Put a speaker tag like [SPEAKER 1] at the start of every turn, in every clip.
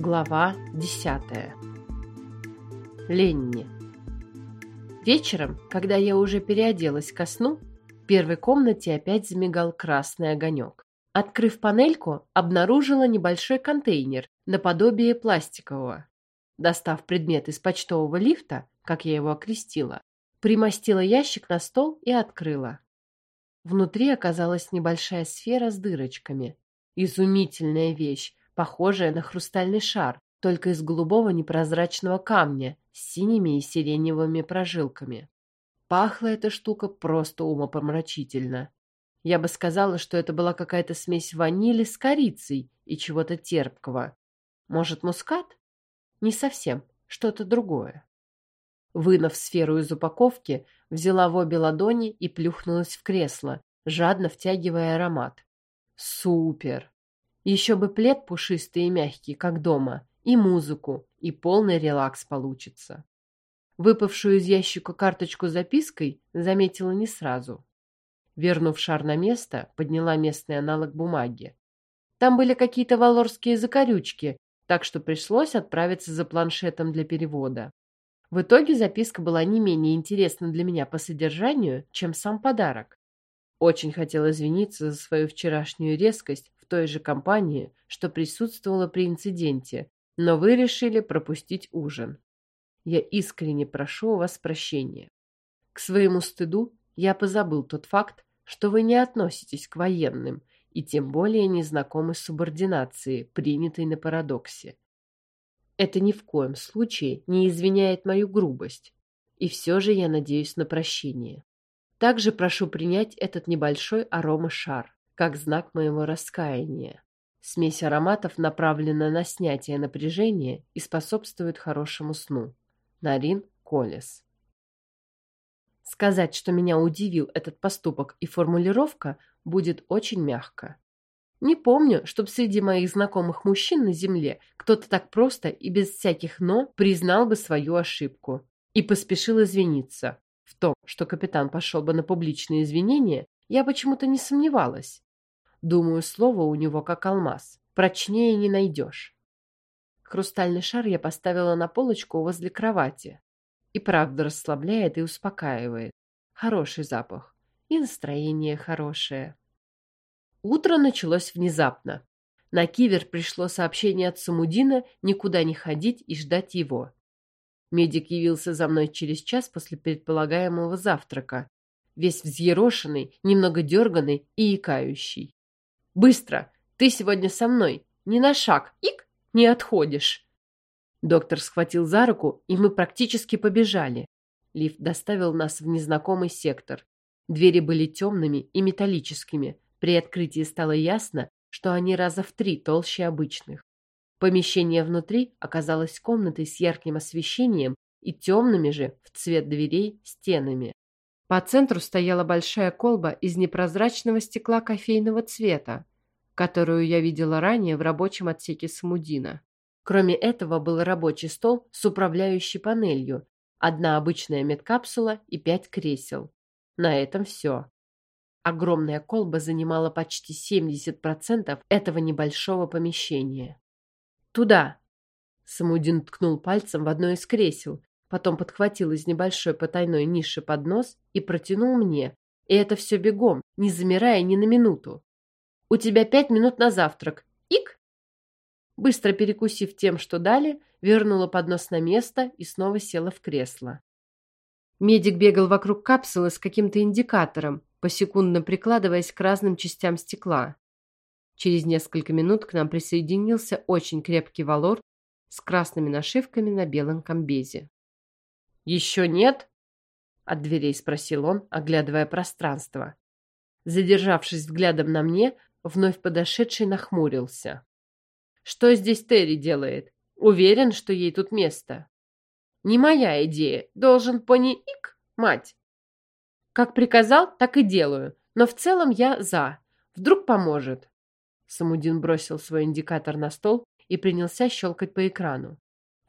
[SPEAKER 1] Глава десятая. Ленни. Вечером, когда я уже переоделась ко сну, в первой комнате опять замигал красный огонек. Открыв панельку, обнаружила небольшой контейнер наподобие пластикового. Достав предмет из почтового лифта, как я его окрестила, примостила ящик на стол и открыла. Внутри оказалась небольшая сфера с дырочками. Изумительная вещь, похожая на хрустальный шар, только из голубого непрозрачного камня с синими и сиреневыми прожилками. Пахла эта штука просто умопомрачительно. Я бы сказала, что это была какая-то смесь ванили с корицей и чего-то терпкого. Может, мускат? Не совсем, что-то другое. Вынув сферу из упаковки, взяла в обе ладони и плюхнулась в кресло, жадно втягивая аромат. Супер! Еще бы плед пушистый и мягкий, как дома, и музыку, и полный релакс получится. Выпавшую из ящика карточку с запиской заметила не сразу. Вернув шар на место, подняла местный аналог бумаги. Там были какие-то валорские закорючки, так что пришлось отправиться за планшетом для перевода. В итоге записка была не менее интересна для меня по содержанию, чем сам подарок. Очень хотел извиниться за свою вчерашнюю резкость той же компании, что присутствовала при инциденте, но вы решили пропустить ужин. Я искренне прошу у вас прощения. К своему стыду я позабыл тот факт, что вы не относитесь к военным и тем более не знакомы с субординацией, принятой на парадоксе. Это ни в коем случае не извиняет мою грубость, и все же я надеюсь на прощение. Также прошу принять этот небольшой аромашар, как знак моего раскаяния. Смесь ароматов направлена на снятие напряжения и способствует хорошему сну. Нарин Колес. Сказать, что меня удивил этот поступок и формулировка, будет очень мягко. Не помню, чтоб среди моих знакомых мужчин на земле кто-то так просто и без всяких «но» признал бы свою ошибку и поспешил извиниться. В том, что капитан пошел бы на публичные извинения, я почему-то не сомневалась. Думаю, слово у него как алмаз. Прочнее не найдешь. Хрустальный шар я поставила на полочку возле кровати. И правда расслабляет и успокаивает. Хороший запах. И настроение хорошее. Утро началось внезапно. На кивер пришло сообщение от Самудина никуда не ходить и ждать его. Медик явился за мной через час после предполагаемого завтрака, весь взъерошенный, немного дерганный и икающий. «Быстро! Ты сегодня со мной! Ни на шаг! Ик! Не отходишь!» Доктор схватил за руку, и мы практически побежали. Лифт доставил нас в незнакомый сектор. Двери были темными и металлическими, при открытии стало ясно, что они раза в три толще обычных. Помещение внутри оказалось комнатой с ярким освещением и темными же в цвет дверей стенами. По центру стояла большая колба из непрозрачного стекла кофейного цвета, которую я видела ранее в рабочем отсеке Самудина. Кроме этого был рабочий стол с управляющей панелью, одна обычная медкапсула и пять кресел. На этом все. Огромная колба занимала почти 70% этого небольшого помещения. «Туда!» Самудин ткнул пальцем в одно из кресел, потом подхватил из небольшой потайной ниши поднос и протянул мне. И это все бегом, не замирая ни на минуту. «У тебя пять минут на завтрак. Ик!» Быстро перекусив тем, что дали, вернула поднос на место и снова села в кресло. Медик бегал вокруг капсулы с каким-то индикатором, посекундно прикладываясь к разным частям стекла. Через несколько минут к нам присоединился очень крепкий валор с красными нашивками на белом комбезе. «Еще нет?» — от дверей спросил он, оглядывая пространство. Задержавшись взглядом на мне, вновь подошедший нахмурился. «Что здесь Терри делает? Уверен, что ей тут место?» «Не моя идея. Должен пони-ик, мать. Как приказал, так и делаю. Но в целом я за. Вдруг поможет. Самудин бросил свой индикатор на стол и принялся щелкать по экрану.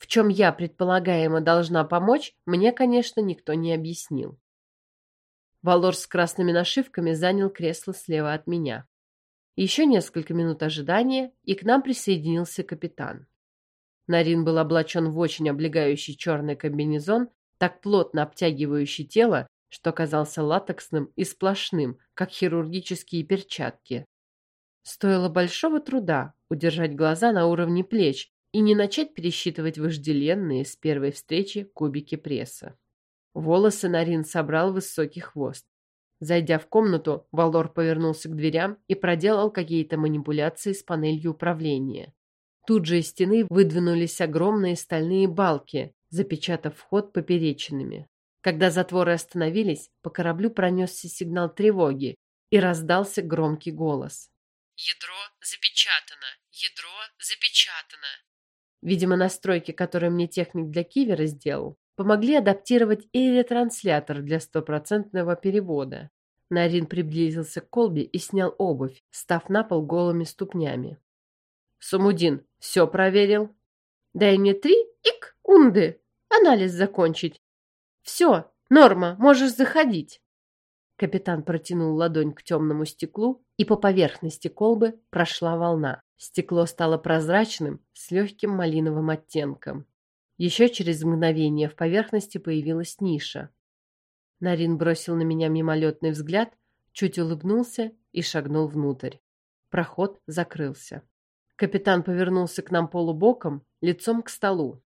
[SPEAKER 1] В чем я предполагаемо должна помочь, мне, конечно, никто не объяснил. Валор с красными нашивками занял кресло слева от меня. Еще несколько минут ожидания, и к нам присоединился капитан. Нарин был облачен в очень облегающий черный комбинезон, так плотно обтягивающий тело, что казался латексным и сплошным, как хирургические перчатки. Стоило большого труда удержать глаза на уровне плеч и не начать пересчитывать вожделенные с первой встречи кубики пресса. Волосы Нарин собрал высокий хвост. Зайдя в комнату, Валор повернулся к дверям и проделал какие-то манипуляции с панелью управления. Тут же из стены выдвинулись огромные стальные балки, запечатав вход поперечинами. Когда затворы остановились, по кораблю пронесся сигнал тревоги и раздался громкий голос.
[SPEAKER 2] «Ядро запечатано! Ядро запечатано!»
[SPEAKER 1] Видимо, настройки, которые мне техник для кивера сделал, помогли адаптировать и ретранслятор для стопроцентного перевода. Нарин приблизился к колбе и снял обувь, став на пол голыми ступнями. «Сумудин, все проверил?» «Дай мне три ик унды, анализ закончить». «Все, норма, можешь заходить». Капитан протянул ладонь к темному стеклу, и по поверхности колбы прошла волна. Стекло стало прозрачным, с легким малиновым оттенком. Еще через мгновение в поверхности появилась ниша. Нарин бросил на меня мимолетный взгляд, чуть улыбнулся и шагнул внутрь. Проход закрылся. Капитан повернулся к нам полубоком, лицом к столу.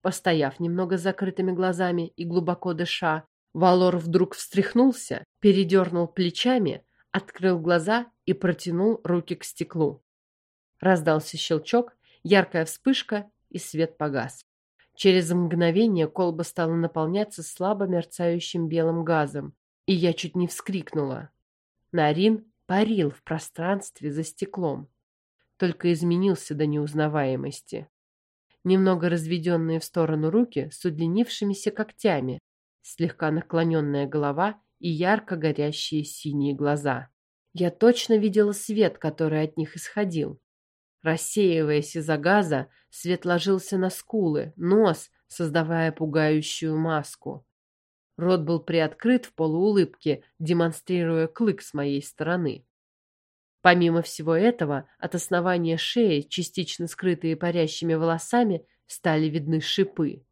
[SPEAKER 1] Постояв немного с закрытыми глазами и глубоко дыша, Валор вдруг встряхнулся, передернул плечами, открыл глаза и протянул руки к стеклу. Раздался щелчок, яркая вспышка, и свет погас. Через мгновение колба стала наполняться слабо мерцающим белым газом, и я чуть не вскрикнула. Нарин парил в пространстве за стеклом, только изменился до неузнаваемости. Немного разведенные в сторону руки с удлинившимися когтями, слегка наклоненная голова и ярко горящие синие глаза. Я точно видела свет, который от них исходил. Рассеиваясь из-за газа, свет ложился на скулы, нос, создавая пугающую маску. Рот был приоткрыт в полуулыбке, демонстрируя клык с моей стороны. Помимо всего этого, от основания шеи, частично скрытые парящими волосами, стали видны шипы.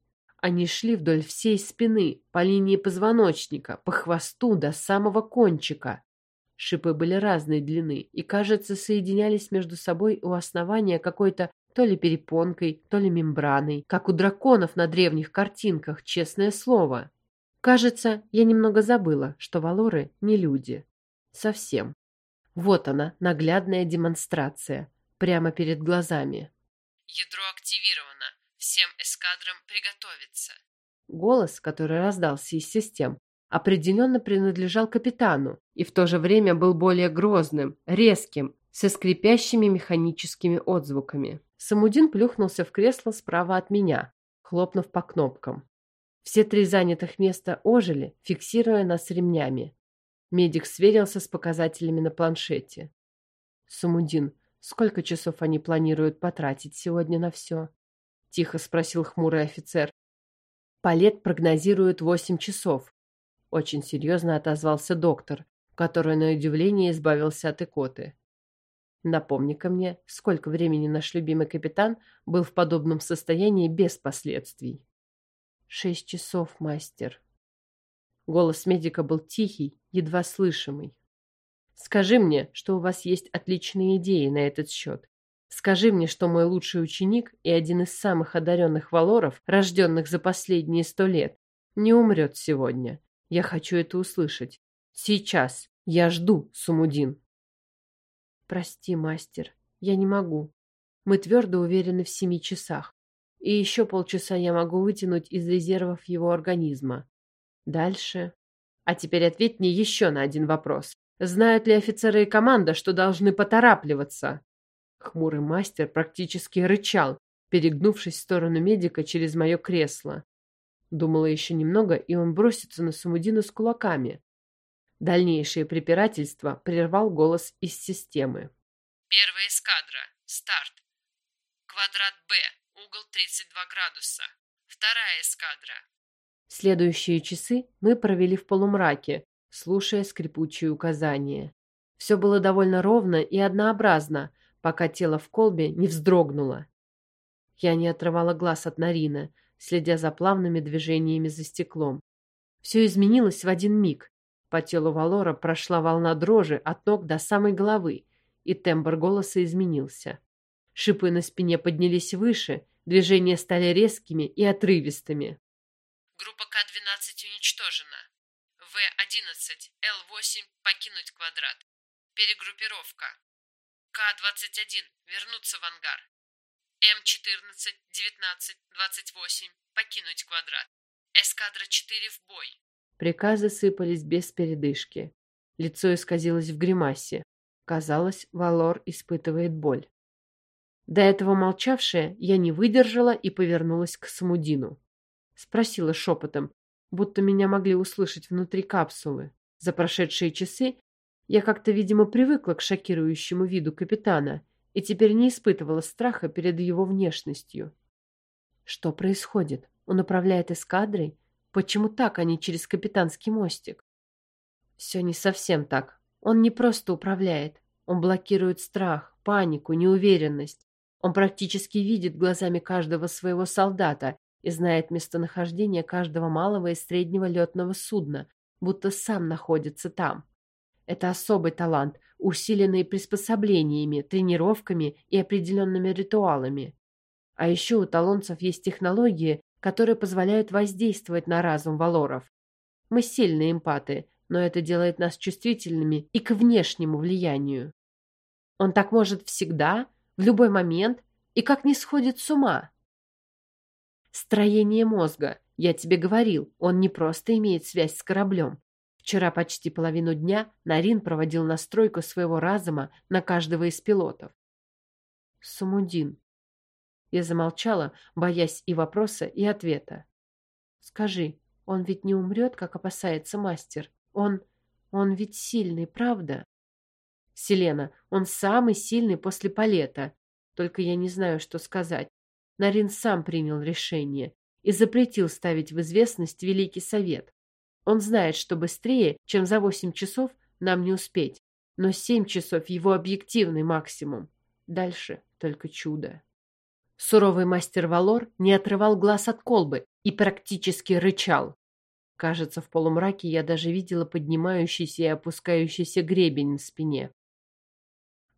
[SPEAKER 1] Они шли вдоль всей спины, по линии позвоночника, по хвосту до самого кончика. Шипы были разной длины и, кажется, соединялись между собой у основания какой-то то ли перепонкой, то ли мембраной, как у драконов на древних картинках, честное слово. Кажется, я немного забыла, что валоры не люди. Совсем. Вот она, наглядная демонстрация, прямо перед глазами.
[SPEAKER 2] «Ядро активировано. Всем эскадрам приготовиться».
[SPEAKER 1] Голос, который раздался из систем, определенно принадлежал капитану и в то же время был более грозным, резким, со скрипящими механическими отзвуками. Самудин плюхнулся в кресло справа от меня, хлопнув по кнопкам. Все три занятых места ожили, фиксируя нас ремнями. Медик сверился с показателями на планшете. «Самудин, сколько часов они планируют потратить сегодня на все?» — тихо спросил хмурый офицер. «Полет прогнозирует восемь часов. Очень серьезно отозвался доктор, который на удивление избавился от икоты. Напомни-ка мне, сколько времени наш любимый капитан был в подобном состоянии без последствий. Шесть часов, мастер. Голос медика был тихий, едва слышимый. Скажи мне, что у вас есть отличные идеи на этот счет. Скажи мне, что мой лучший ученик и один из самых одаренных валоров, рожденных за последние сто лет, не умрет сегодня, я хочу это услышать. Сейчас. Я жду, Сумудин. Прости, мастер. Я не могу. Мы твердо уверены в семи часах. И еще полчаса я могу вытянуть из резервов его организма. Дальше. А теперь ответь мне еще на один вопрос. Знают ли офицеры и команда, что должны поторапливаться? Хмурый мастер практически рычал, перегнувшись в сторону медика через мое кресло. Думала еще немного, и он бросится на Самудина с кулаками. Дальнейшее препирательство прервал голос из системы.
[SPEAKER 2] Первая эскадра. Старт. Квадрат Б. Угол 32 градуса. Вторая эскадра.
[SPEAKER 1] Следующие часы мы провели в полумраке, слушая скрипучие указания. Все было довольно ровно и однообразно, пока тело в колбе не вздрогнуло. Я не отрывала глаз от Нарина, следя за плавными движениями за стеклом. Все изменилось в один миг. По телу Валора прошла волна дрожи от ног до самой головы, и тембр голоса изменился. Шипы на спине поднялись выше, движения стали резкими и отрывистыми.
[SPEAKER 2] Группа К-12 уничтожена. В-11, Л-8 покинуть квадрат. Перегруппировка. К-21 вернуться в ангар. М-14, 19, 28 покинуть квадрат. Эскадра 4 в бой.
[SPEAKER 1] Приказы сыпались без передышки. Лицо исказилось в гримасе. Казалось, Валор испытывает боль. До этого молчавшая, я не выдержала и повернулась к Самудину. Спросила шепотом, будто меня могли услышать внутри капсулы. За прошедшие часы я как-то, видимо, привыкла к шокирующему виду капитана и теперь не испытывала страха перед его внешностью. Что происходит? Он управляет эскадрой? Почему так, а не через капитанский мостик? Все не совсем так. Он не просто управляет. Он блокирует страх, панику, неуверенность. Он практически видит глазами каждого своего солдата и знает местонахождение каждого малого и среднего летного судна, будто сам находится там. Это особый талант, усиленный приспособлениями, тренировками и определенными ритуалами. А еще у талонцев есть технологии, которые позволяют воздействовать на разум валоров. Мы сильные эмпаты, но это делает нас чувствительными и к внешнему влиянию. Он так может всегда, в любой момент и как не сходит с ума. Строение мозга. Я тебе говорил, он не просто имеет связь с кораблем. Вчера почти половину дня Нарин проводил настройку своего разума на каждого из пилотов. Сумудин. Я замолчала, боясь и вопроса, и ответа. Скажи, он ведь не умрет, как опасается мастер? Он... он ведь сильный, правда? Селена, он самый сильный после полета. Только я не знаю, что сказать. Нарин сам принял решение и запретил ставить в известность Великий Совет. Он знает, что быстрее, чем за восемь часов, нам не успеть. Но семь часов — его объективный максимум. Дальше только чудо. Суровый мастер Валор не отрывал глаз от колбы и практически рычал. Кажется, в полумраке я даже видела поднимающийся и опускающийся гребень на спине.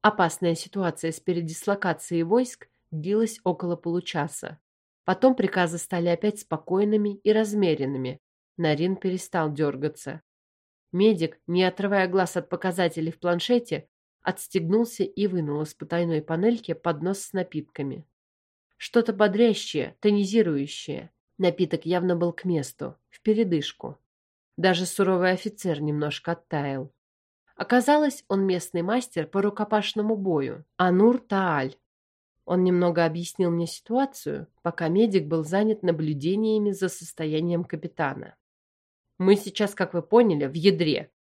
[SPEAKER 1] Опасная ситуация с передислокацией войск длилась около получаса. Потом приказы стали опять спокойными и размеренными, Нарин перестал дергаться. Медик, не отрывая глаз от показателей в планшете, отстегнулся и вынул из потайной панельки поднос с напитками. Что-то бодрящее, тонизирующее. Напиток явно был к месту, в передышку. Даже суровый офицер немножко оттаял. Оказалось, он местный мастер по рукопашному бою, Анур Тааль. Он немного объяснил мне ситуацию, пока медик был занят наблюдениями за состоянием капитана. Мы сейчас, как вы поняли, в ядре.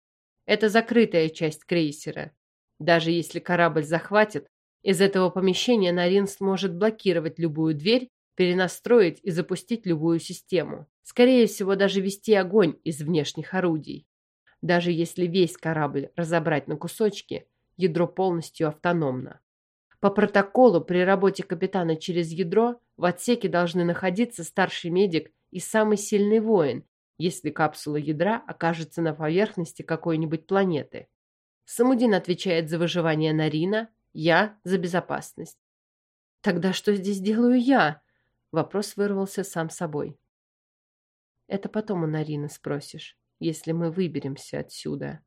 [SPEAKER 1] Это закрытая часть крейсера. Даже если корабль захватит, из этого помещения Нарин сможет блокировать любую дверь, перенастроить и запустить любую систему. Скорее всего, даже вести огонь из внешних орудий. Даже если весь корабль разобрать на кусочки, ядро полностью автономно. По протоколу при работе капитана через ядро в отсеке должны находиться старший медик и самый сильный воин, если капсула ядра окажется на поверхности какой-нибудь планеты. Самудин отвечает за выживание Нарина, я за безопасность. Тогда что здесь делаю я? Вопрос вырвался сам собой. Это потом у Нарина спросишь, если мы выберемся отсюда.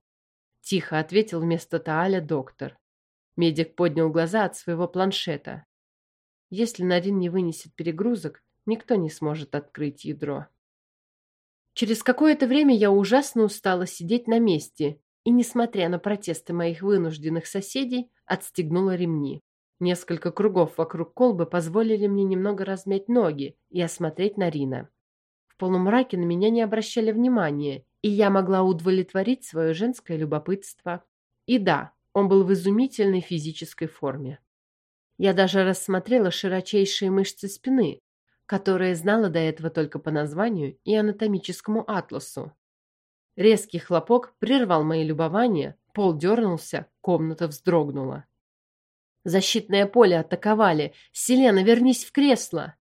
[SPEAKER 1] Тихо ответил вместо Тааля доктор. Медик поднял глаза от своего планшета. Если Нарин не вынесет перегрузок, никто не сможет открыть ядро. Через какое-то время я ужасно устала сидеть на месте и, несмотря на протесты моих вынужденных соседей, отстегнула ремни. Несколько кругов вокруг колбы позволили мне немного размять ноги и осмотреть Нарина. В полумраке на меня не обращали внимания, и я могла удовлетворить свое женское любопытство. И да, он был в изумительной физической форме. Я даже рассмотрела широчайшие мышцы спины, которые знала до этого только по названию и анатомическому атласу. Резкий хлопок прервал мои любования, пол дернулся, комната вздрогнула. Защитное поле атаковали. Селена, вернись в кресло.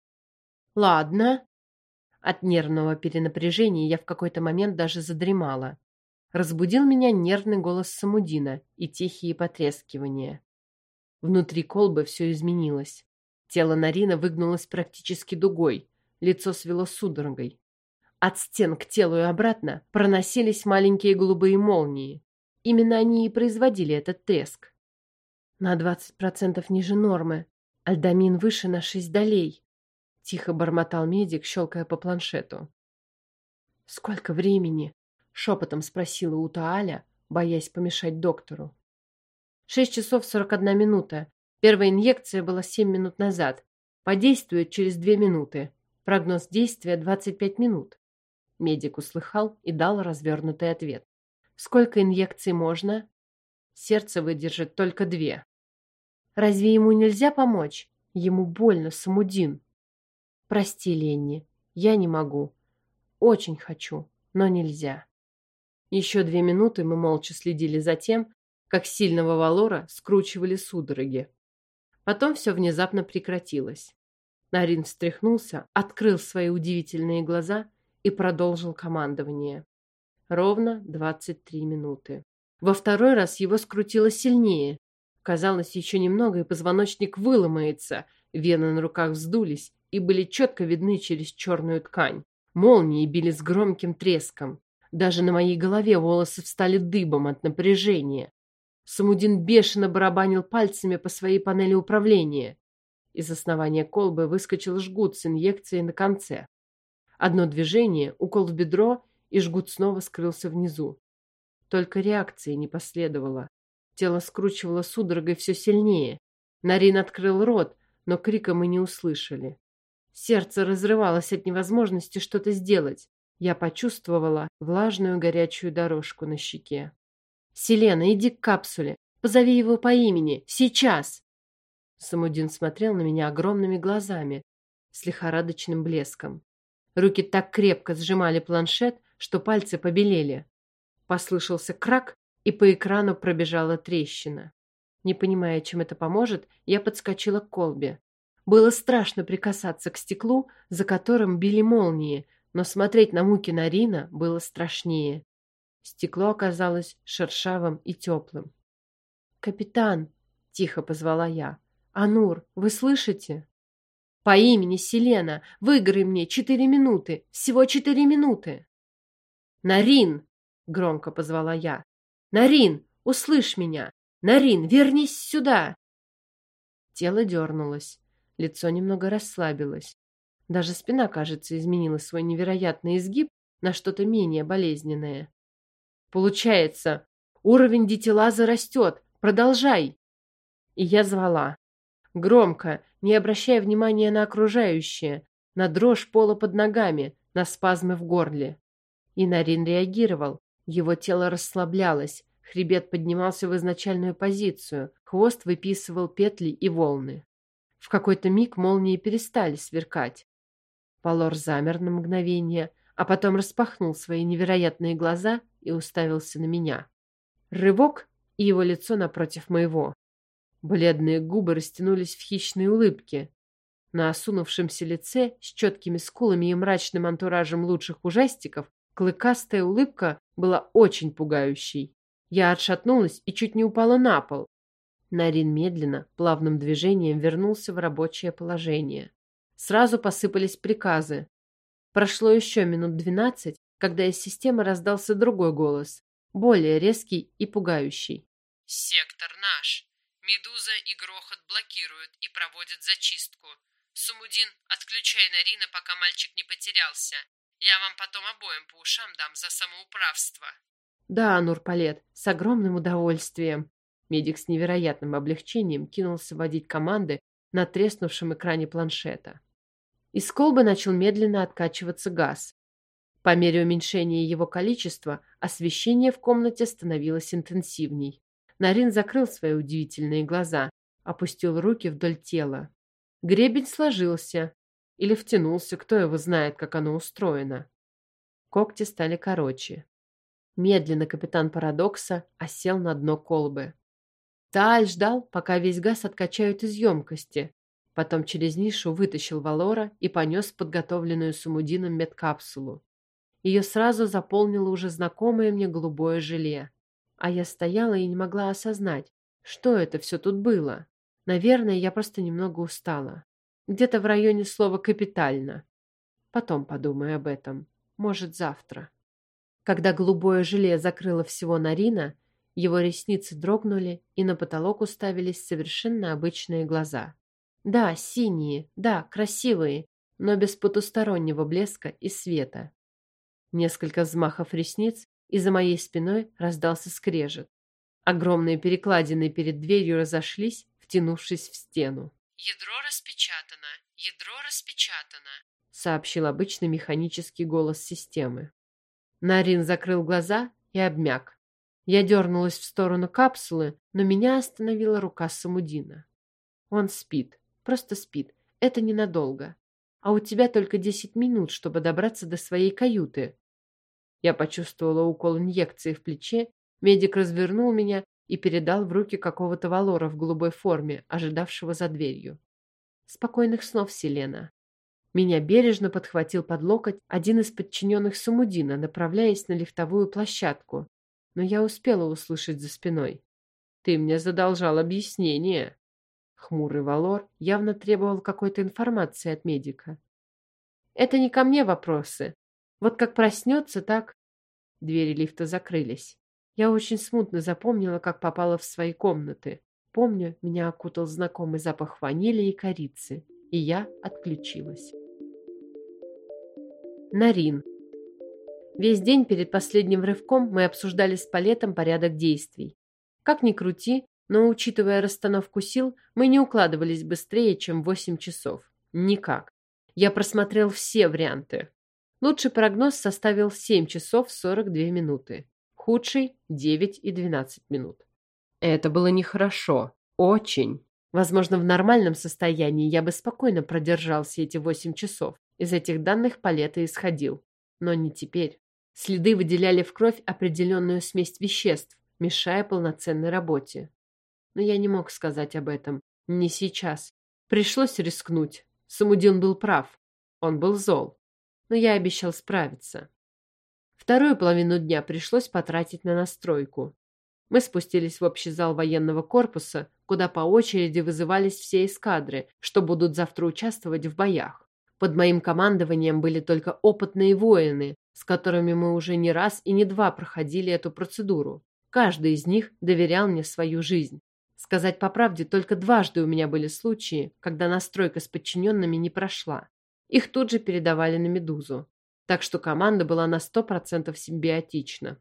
[SPEAKER 1] Ладно. От нервного перенапряжения я в какой-то момент даже задремала. Разбудил меня нервный голос Самудина и тихие потрескивания. Внутри колбы все изменилось. Тело Нарина выгнулось практически дугой, лицо свело судорогой. От стен к телу и обратно проносились маленькие голубые молнии. Именно они и производили этот треск. На 20% ниже нормы. Альдамин выше на 6 долей. Тихо бормотал медик, щелкая по планшету. «Сколько времени?» — шепотом спросила Утааля, боясь помешать доктору. «Шесть часов сорок одна минута. Первая инъекция была семь минут назад. Подействует через две минуты. Прогноз действия 25 минут». Медик услыхал и дал развернутый ответ. «Сколько инъекций можно?» Сердце выдержит только две. Разве ему нельзя помочь? Ему больно, Самудин. Прости, Ленни, я не могу. Очень хочу, но нельзя. Еще две минуты мы молча следили за тем, как сильного Валора скручивали судороги. Потом все внезапно прекратилось. Нарин встряхнулся, открыл свои удивительные глаза и продолжил командование. Ровно двадцать три минуты. Во второй раз его скрутило сильнее. Казалось, еще немного, и позвоночник выломается. Вены на руках вздулись и были четко видны через черную ткань. Молнии били с громким треском. Даже на моей голове волосы встали дыбом от напряжения. Самудин бешено барабанил пальцами по своей панели управления. Из основания колбы выскочил жгут с инъекцией на конце. Одно движение, укол в бедро, и жгут снова скрылся внизу. Только реакции не последовало. Тело скручивало судорогой все сильнее. Нарин открыл рот, но крика мы не услышали. Сердце разрывалось от невозможности что-то сделать. Я почувствовала влажную горячую дорожку на щеке. «Селена, иди к капсуле. Позови его по имени. Сейчас!» Самудин смотрел на меня огромными глазами, с лихорадочным блеском. Руки так крепко сжимали планшет, что пальцы побелели. Послышался крак, и по экрану пробежала трещина. Не понимая, чем это поможет, я подскочила к колбе. Было страшно прикасаться к стеклу, за которым били молнии, но смотреть на муки Нарина было страшнее. Стекло оказалось шершавым и теплым. «Капитан!» — тихо позвала я. «Анур, вы слышите?» «По имени Селена! Выиграй мне четыре минуты! Всего четыре минуты!» «Нарин!» громко позвала я. Нарин, услышь меня. Нарин, вернись сюда. Тело дернулось, лицо немного расслабилось. Даже спина, кажется, изменила свой невероятный изгиб на что-то менее болезненное. Получается, уровень дитилаза растет. Продолжай. И я звала. Громко, не обращая внимания на окружающее, на дрожь пола под ногами, на спазмы в горле. И Нарин реагировал, его тело расслаблялось, хребет поднимался в изначальную позицию, хвост выписывал петли и волны. В какой-то миг молнии перестали сверкать. Полор замер на мгновение, а потом распахнул свои невероятные глаза и уставился на меня. Рывок, и его лицо напротив моего. Бледные губы растянулись в хищной улыбке. На осунувшемся лице с четкими скулами и мрачным антуражем лучших ужастиков Клыкастая улыбка была очень пугающей. Я отшатнулась и чуть не упала на пол. Нарин медленно, плавным движением вернулся в рабочее положение. Сразу посыпались приказы. Прошло еще минут двенадцать, когда из системы раздался другой голос, более резкий и пугающий.
[SPEAKER 2] «Сектор наш. Медуза и Грохот блокируют и проводят зачистку. Сумудин, отключай Нарина, пока мальчик не потерялся. Я вам потом обоим по ушам дам за самоуправство.
[SPEAKER 1] Да, Нурпалет, с огромным удовольствием. Медик с невероятным облегчением кинулся водить команды на треснувшем экране планшета. Из колбы начал медленно откачиваться газ. По мере уменьшения его количества освещение в комнате становилось интенсивней. Нарин закрыл свои удивительные глаза, опустил руки вдоль тела. Гребень сложился, или втянулся, кто его знает, как оно устроено. Когти стали короче. Медленно капитан Парадокса осел на дно колбы. Тааль ждал, пока весь газ откачают из емкости. Потом через нишу вытащил Валора и понес подготовленную Сумудином медкапсулу. Ее сразу заполнило уже знакомое мне голубое желе. А я стояла и не могла осознать, что это все тут было. Наверное, я просто немного устала. Где-то в районе слова «капитально». Потом подумаю об этом. Может, завтра. Когда голубое желе закрыло всего Нарина, его ресницы дрогнули, и на потолок уставились совершенно обычные глаза. Да, синие, да, красивые, но без потустороннего блеска и света. Несколько взмахов ресниц, и за моей спиной раздался скрежет. Огромные перекладины перед дверью разошлись, втянувшись в стену.
[SPEAKER 2] «Ядро распечатано, ядро распечатано»,
[SPEAKER 1] сообщил обычный механический голос системы. Нарин закрыл глаза и обмяк. Я дернулась в сторону капсулы, но меня остановила рука Самудина. Он спит, просто спит. Это ненадолго. А у тебя только десять минут, чтобы добраться до своей каюты. Я почувствовала укол инъекции в плече, медик развернул меня и передал в руки какого-то валора в голубой форме, ожидавшего за дверью. Спокойных снов, Селена. Меня бережно подхватил под локоть один из подчиненных Самудина, направляясь на лифтовую площадку, но я успела услышать за спиной. «Ты мне задолжал объяснение». Хмурый Валор явно требовал какой-то информации от медика. «Это не ко мне вопросы. Вот как проснется, так...» Двери лифта закрылись. Я очень смутно запомнила, как попала в свои комнаты. Помню, меня окутал знакомый запах ванили и корицы, и я отключилась. Нарин. Весь день перед последним рывком мы обсуждали с Палетом порядок действий. Как ни крути, но, учитывая расстановку сил, мы не укладывались быстрее, чем 8 часов. Никак. Я просмотрел все варианты. Лучший прогноз составил 7 часов 42 минуты худший – 9 и 12 минут. Это было нехорошо. Очень. Возможно, в нормальном состоянии я бы спокойно продержался эти 8 часов. Из этих данных Палета исходил. Но не теперь. Следы выделяли в кровь определенную смесь веществ, мешая полноценной работе. Но я не мог сказать об этом. Не сейчас. Пришлось рискнуть. Самудин был прав. Он был зол. Но я обещал справиться. Вторую половину дня пришлось потратить на настройку. Мы спустились в общий зал военного корпуса, куда по очереди вызывались все эскадры, что будут завтра участвовать в боях. Под моим командованием были только опытные воины, с которыми мы уже не раз и не два проходили эту процедуру. Каждый из них доверял мне свою жизнь. Сказать по правде, только дважды у меня были случаи, когда настройка с подчиненными не прошла. Их тут же передавали на «Медузу» так что команда была на 100% симбиотична.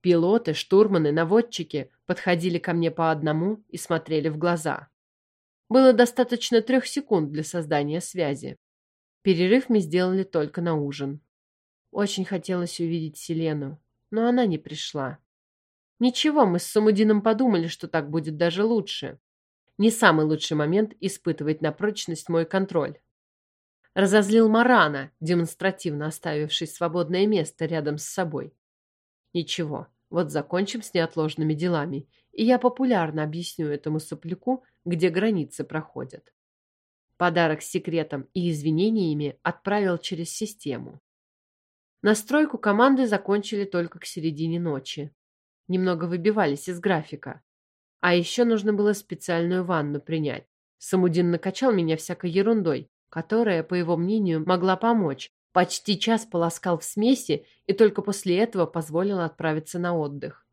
[SPEAKER 1] Пилоты, штурманы, наводчики подходили ко мне по одному и смотрели в глаза. Было достаточно трех секунд для создания связи. Перерыв мы сделали только на ужин. Очень хотелось увидеть Селену, но она не пришла. Ничего, мы с Самудином подумали, что так будет даже лучше. Не самый лучший момент испытывать на прочность мой контроль. Разозлил Марана, демонстративно оставивший свободное место рядом с собой. Ничего, вот закончим с неотложными делами, и я популярно объясню этому сопляку, где границы проходят. Подарок с секретом и извинениями отправил через систему. Настройку команды закончили только к середине ночи. Немного выбивались из графика. А еще нужно было специальную ванну принять. Самудин накачал меня всякой ерундой, которая, по его мнению, могла помочь. Почти час полоскал в смеси и только после этого позволил отправиться на отдых.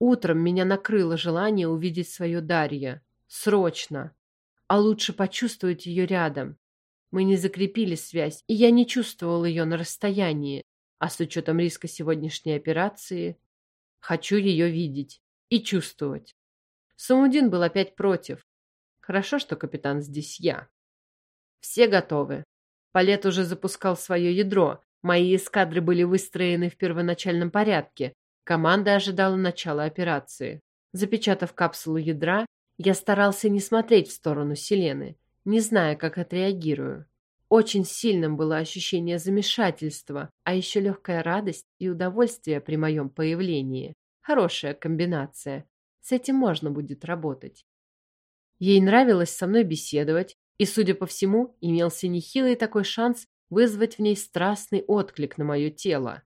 [SPEAKER 1] Утром меня накрыло желание увидеть свою Дарья. Срочно. А лучше почувствовать ее рядом. Мы не закрепили связь, и я не чувствовал ее на расстоянии. А с учетом риска сегодняшней операции, хочу ее видеть и чувствовать. Самудин был опять против. Хорошо, что капитан здесь я. Все готовы. Палет уже запускал свое ядро. Мои эскадры были выстроены в первоначальном порядке. Команда ожидала начала операции. Запечатав капсулу ядра, я старался не смотреть в сторону Селены, не зная, как отреагирую. Очень сильным было ощущение замешательства, а еще легкая радость и удовольствие при моем появлении. Хорошая комбинация. С этим можно будет работать. Ей нравилось со мной беседовать, и, судя по всему, имелся нехилый такой шанс вызвать в ней страстный отклик на мое тело.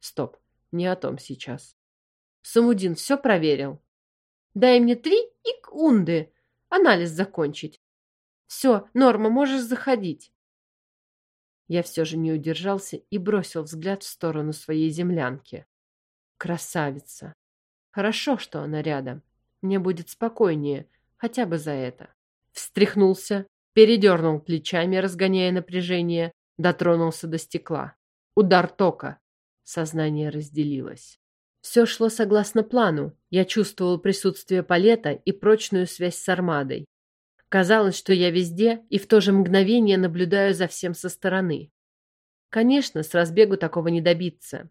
[SPEAKER 1] Стоп, не о том сейчас. Самудин все проверил. Дай мне три икунды, анализ закончить. Все, Норма, можешь заходить. Я все же не удержался и бросил взгляд в сторону своей землянки. Красавица. Хорошо, что она рядом. Мне будет спокойнее, хотя бы за это. Встряхнулся, передернул плечами, разгоняя напряжение, дотронулся до стекла. Удар тока. Сознание разделилось. Все шло согласно плану. Я чувствовал присутствие Палета и прочную связь с армадой. Казалось, что я везде и в то же мгновение наблюдаю за всем со стороны. Конечно, с разбегу такого не добиться.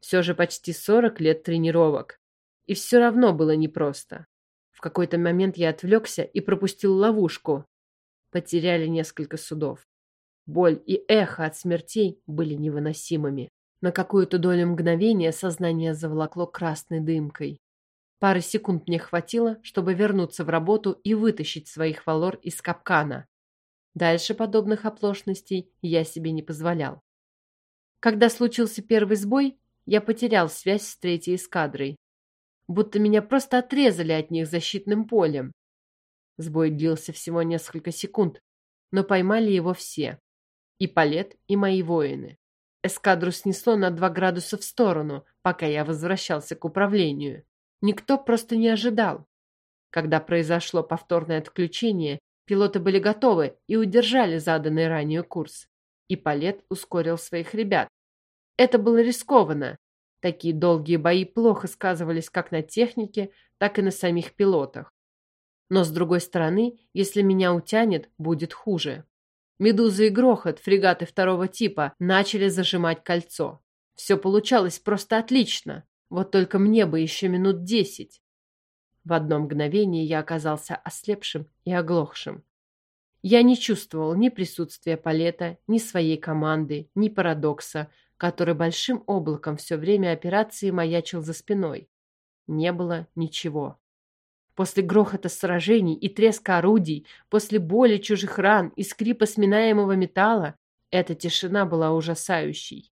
[SPEAKER 1] Все же почти 40 лет тренировок. И все равно было непросто. В какой-то момент я отвлекся и пропустил ловушку, потеряли несколько судов. Боль и эхо от смертей были невыносимыми. На какую-то долю мгновения сознание заволокло красной дымкой. Пары секунд мне хватило, чтобы вернуться в работу и вытащить своих валор из капкана. Дальше подобных оплошностей я себе не позволял. Когда случился первый сбой, я потерял связь с третьей эскадрой. Будто меня просто отрезали от них защитным полем. Сбой длился всего несколько секунд, но поймали его все. И Палет, и мои воины. Эскадру снесло на два градуса в сторону, пока я возвращался к управлению. Никто просто не ожидал. Когда произошло повторное отключение, пилоты были готовы и удержали заданный ранее курс. И Палет ускорил своих ребят. Это было рискованно. Такие долгие бои плохо сказывались как на технике, так и на самих пилотах. Но, с другой стороны, если меня утянет, будет хуже. Медуза и Грохот, фрегаты второго типа, начали зажимать кольцо. Все получалось просто отлично. Вот только мне бы еще минут десять. В одно мгновение я оказался ослепшим и оглохшим. Я не чувствовал ни присутствия Палета, ни своей команды, ни парадокса, который большим облаком все время операции маячил за спиной. Не было ничего. После грохота сражений и треска орудий, после боли чужих ран и скрипа сминаемого металла, эта тишина была ужасающей.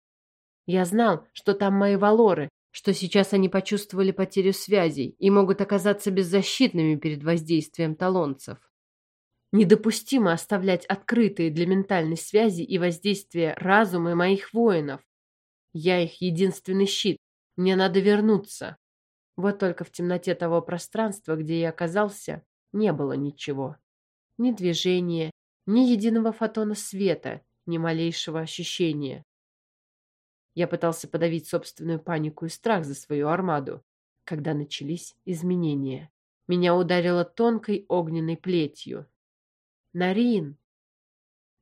[SPEAKER 1] Я знал, что там мои валоры, что сейчас они почувствовали потерю связей и могут оказаться беззащитными перед воздействием талонцев. Недопустимо оставлять открытые для ментальной связи и воздействия разума моих воинов. Я их единственный щит. Мне надо вернуться. Вот только в темноте того пространства, где я оказался, не было ничего. Ни движения, ни единого фотона света, ни малейшего ощущения. Я пытался подавить собственную панику и страх за свою армаду, когда начались изменения. Меня ударило тонкой огненной плетью. Нарин!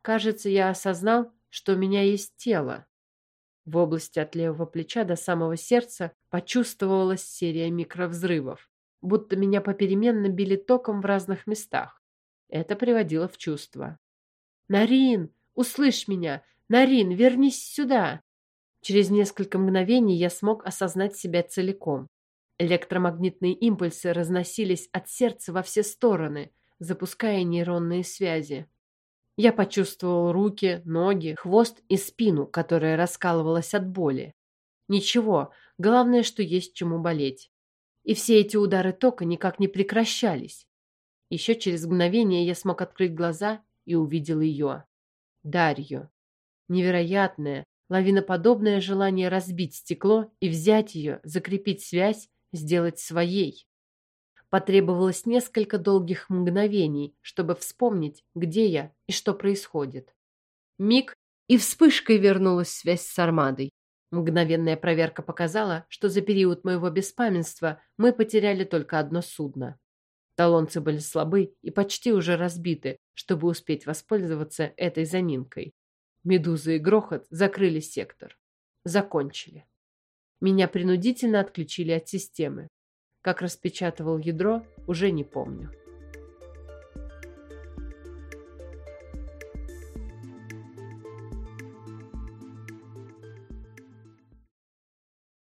[SPEAKER 1] Кажется, я осознал, что у меня есть тело. В области от левого плеча до самого сердца почувствовалась серия микровзрывов, будто меня попеременно били током в разных местах. Это приводило в чувство. «Нарин, услышь меня! Нарин, вернись сюда!» Через несколько мгновений я смог осознать себя целиком. Электромагнитные импульсы разносились от сердца во все стороны, запуская нейронные связи. Я почувствовал руки, ноги, хвост и спину, которая раскалывалась от боли. Ничего, главное, что есть чему болеть. И все эти удары тока никак не прекращались. Еще через мгновение я смог открыть глаза и увидел ее. Дарью. Невероятное, лавиноподобное желание разбить стекло и взять ее, закрепить связь, сделать своей. Потребовалось несколько долгих мгновений, чтобы вспомнить, где я и что происходит. Миг, и вспышкой вернулась связь с армадой. Мгновенная проверка показала, что за период моего беспамятства мы потеряли только одно судно. Талонцы были слабы и почти уже разбиты, чтобы успеть воспользоваться этой заминкой. Медуза и Грохот закрыли сектор. Закончили. Меня принудительно отключили от системы. Как распечатывал ядро, уже не помню.